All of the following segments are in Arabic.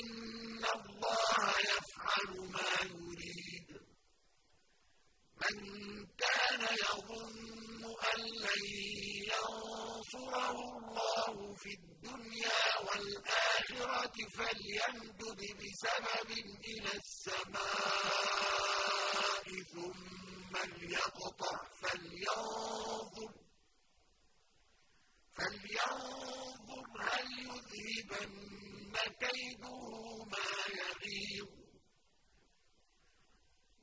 إِنَّ اللَّهَ يَفْعَلُ مَا يُرِيدُ مَنْ كَانَ يَظُنُّ أَنْ لَنْ يَنْصُرَهُ اللَّهُ فِي الدُّنْيَا وَالْآخِرَةِ فَلْيَمْدُدْ بِسَبَبٍ إِلَى السَّمَاءِ ثُمَّ لْيَقْطَعْ فَلْيَنْظُرْ فَلْيَنْظُرْ هَلْ يُذْهِبَنَّ كَيْدُهُ مَا يَغِيظُ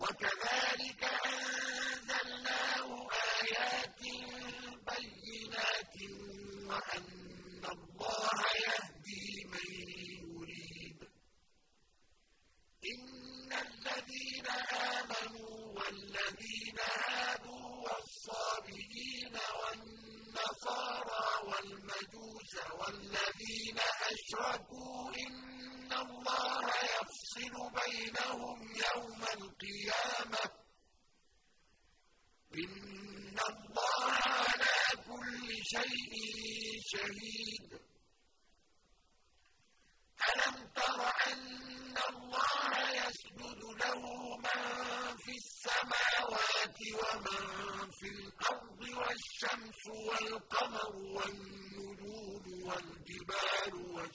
وَكَذَٰلِكَ أَنزَلْنَاهُ آيَاتٍ بَيِّنَاتٍ وَأَنَّ اللَّهَ يَهْدِي مَن يُرِيدُ إِنَّ الَّذِينَ آمَنُوا وَالَّذِينَ هَادُوا وَالصَّابِئِينَ وَالنَّصَارَىٰ وَالْمَجُوسَ وَالَّذِينَ أَشْرَكُوا إِنَّ اللَّهَ يَفْصِلُ بَيْنَهُمْ يَوْمَ الْقِيَامَةِ ۚ إِنَّ اللَّهَ عَلَىٰ كُلِّ شَيْءٍ شَهِيدٌ أَلَمْ تَرَ أَنَّ اللَّهَ يَسْجُدُ لَهُ مَن فِي السَّمَاوَاتِ وَمَن فِي الْأَرْضِ وَالشَّمْسُ وَالْقَمَرُ وَالنُّجُومُ وَالْجِبَالُ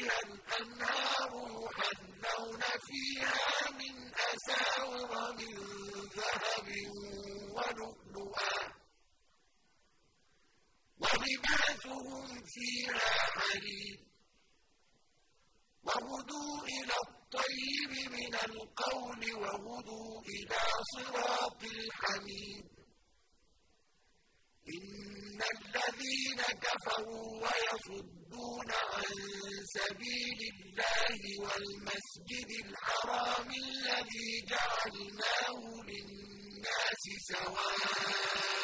تَحْتِهَا الْأَنْهَارُ يُحَلَّوْنَ فِيهَا مِنْ أَسَاوِرَ مِن ذَهَبٍ وَلُؤْلُؤًا ۖ وَلِبَاسُهُمْ فِيهَا حَرِيرٌ وَهُدُوا إِلَى الطَّيِّبِ مِنَ الْقَوْلِ وَهُدُوا إِلَىٰ صِرَاطِ الْحَمِيدِ. إِنَّ الَّذِينَ كَفَرُوا وَيَصُدُّونَ عَن سَبِيلِ اللَّهِ وَالْمَسْجِدِ الْحَرَامِ الَّذِي جَعَلْنَاهُ لِلنَّاسِ سَوَاءً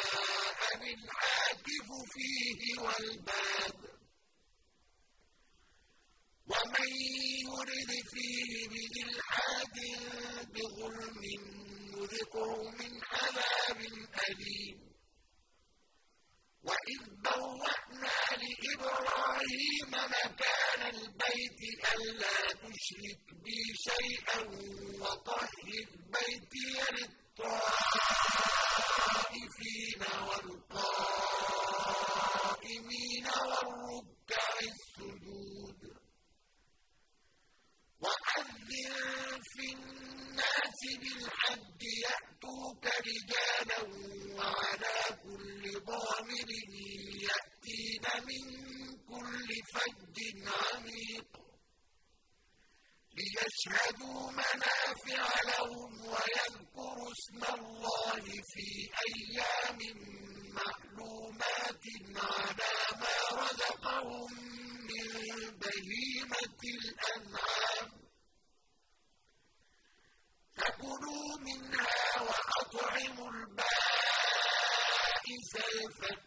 الْعَاكِفُ فِيهِ وَالْبَادِ ۚ وَمَن يُرِدْ فِيهِ بِإِلْحَادٍ بِظُلْمٍ نُّذِقْهُ مِنْ عَذَابٍ أَلِيمٍ. وَإِذْ بَوَّأْنَا لِإِبْرَاهِيمَ مَكَانَ الْبَيْتِ أَلَّا تُشْرِكْ بِي شَيْئًا وَطَهِّرْ بَيْتِيَ لِلطَّائِفِينَ وَالْقَائِمِينَ وَالرُّكَّعِ السُّجُودِ وَأَذِّن فِي النَّاسِ بِالْحَجِّ يَأْتُوكَ رِجَالًا وَعَلَىٰ كُلِّ ضَامِرٍ يَأْتِينَ مِن كُلِّ فَجٍّ عَمِيقٍ لِّيَشْهَدُوا مَنَافِعَ لَهُمْ وَيَذْكُرُوا اسْمَ اللَّهِ فِي أَيَّامٍ مَّعْلُومَاتٍ عَلَىٰ مَا رَزَقَهُم مِّن بَهِيمَةِ الْأَنْعَامِ ۖ فَكُلُوا مِنْهَا وَأَطْعِمُوا الْبَائِسَ الْفَقِيرَ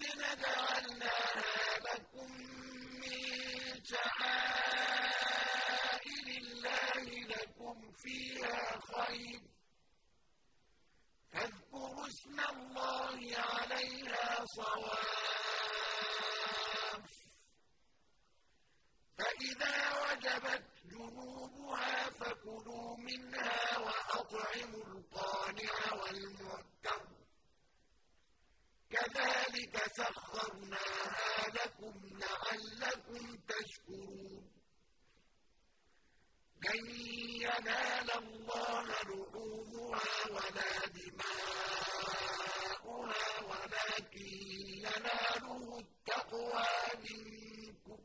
وَالْبُدْنَ ينال الله لحومها ولا دماؤها ولكن يناله التقوى منكم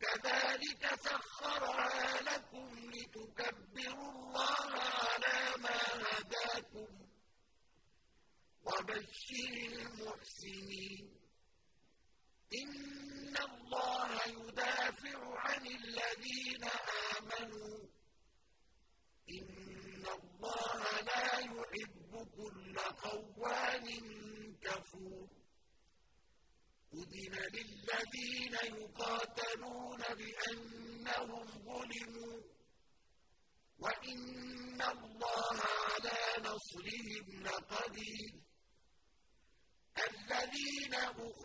كذلك سخرها لكم لتكبروا الله على ما هداكم وبشر المحسنين إن الله يدافع عن الذين آمنوا إن الله لا يحب كل خوان كفور أذن للذين يقاتلون بأنهم ظلموا وإن الله على نصرهم لقدير الذين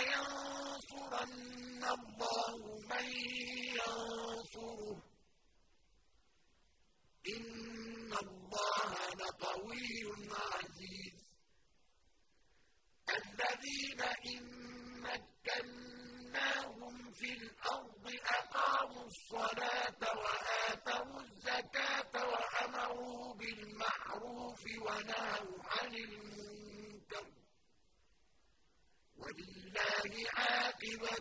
وَلَيَنصُرَنَّ اللَّهُ مَن يَنصُرُهُ ۗ. إِنَّ اللَّهَ لَقَوِيٌّ عَزِيزٌ الَّذِينَ إِن مَّكَّنَّاهُمْ فِي الْأَرْضِ أَقَامُوا الصَّلَاةَ وَآتَوُا الزَّكَاةَ وَأَمَرُوا بِالْمَعْرُوفِ وَنَهَوْا عَنِ الْمُنكَرِ وَلِلَّهِ عَاقِبَةُ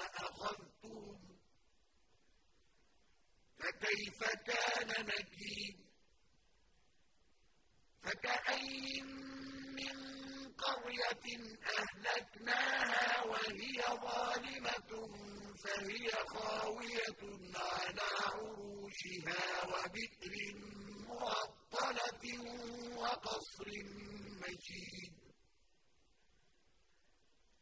أخذتهم فكيف كان نكير؟ فكأي من قرية أهلكناها وهي ظالمة فهي خاوية على عروشها وبئر معطلة وقصر مشيد.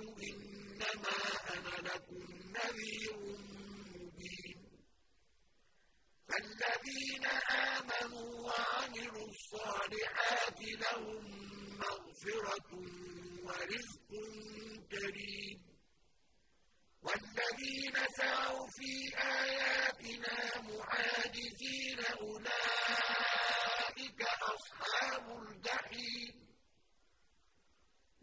إنما أنا لكم نذير مبين. فالذين آمنوا وعملوا الصالحات لهم مغفرة ورزق كريم. والذين سعوا في آياتنا معاجزين أولئك أصحاب الجحيم.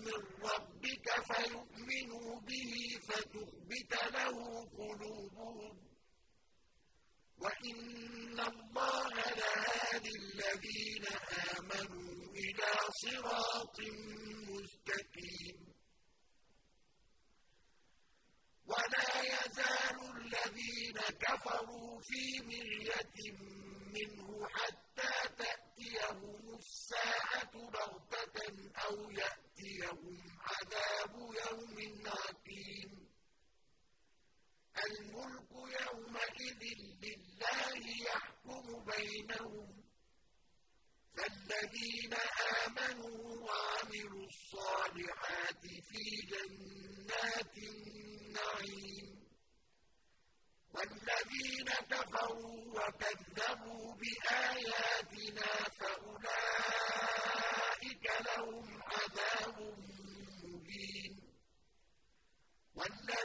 من ربك فيؤمنوا به فتخبت له قلوبهم. وإن الله لهادي الذين آمنوا إلى صراط مستقيم. ولا يزال الذين كفروا في مرية منه حتى تأتيهم الساعة يأتيهم عذاب يوم عقيم. الملك يومئذ لله يحكم بينهم. فالذين آمنوا وعملوا الصالحات في جنات النعيم. والذين كفروا وكذبوا بآياتنا فأولئك لهم عذاب مهين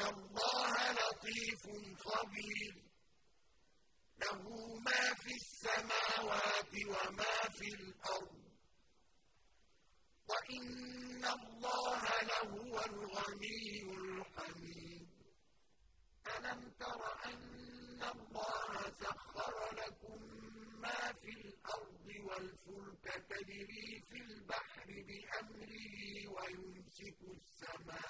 إن الله لطيف خبير. له ما في السماوات وما في الأرض. وإن الله لهو الغني الحميد. ألم تر أن الله سخر لكم ما في الأرض والفلك تجري في البحر بأمره ويمسك السماء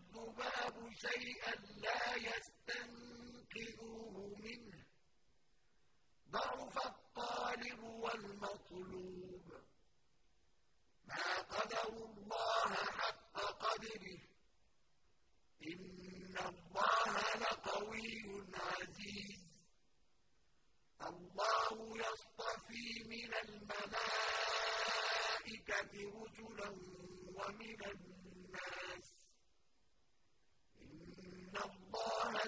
الذباب شيئا لا يستنقذوه منه. ضعف الطالب والمطلوب. ما قدروا الله حق قدره. إن الله لقوي عزيز. الله يصطفي من الملائكة رسلا ومن الناس إن الله